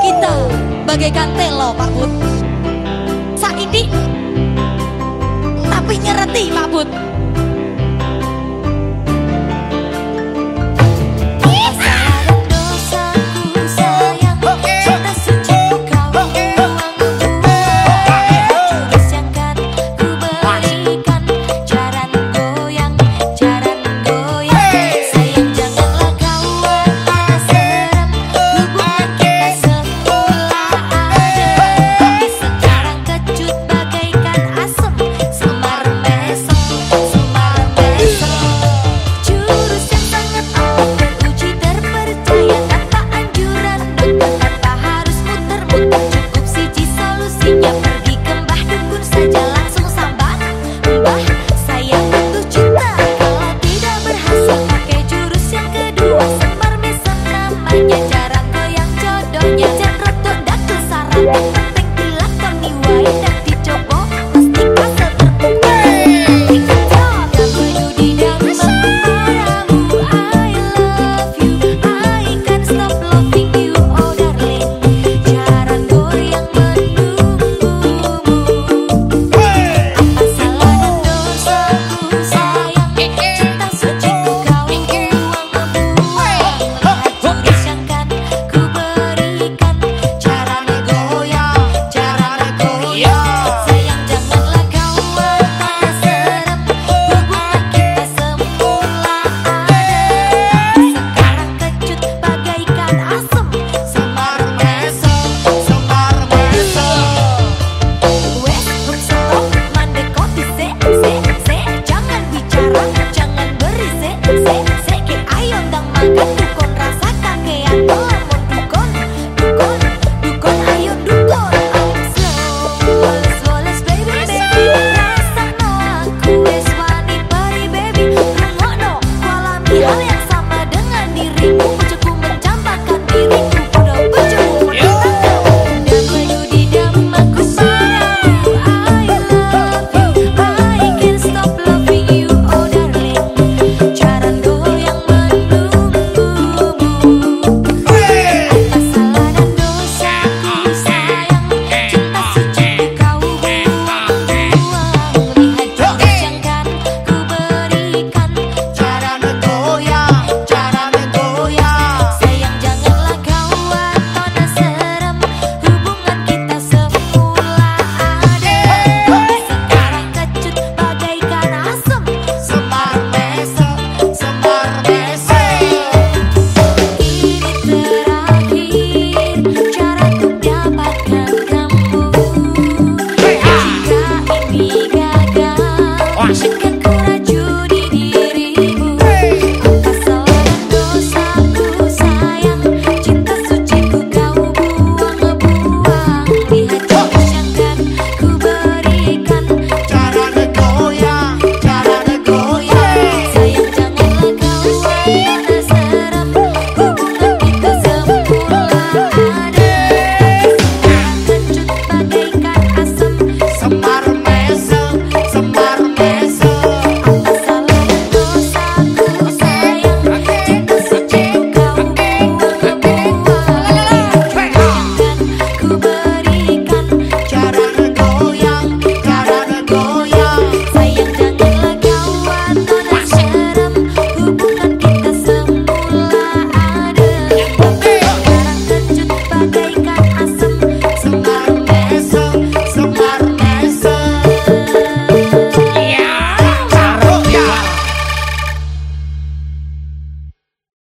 kita bagaikan telo Pak Bud. Saiki tapi nyereti Pak Bud.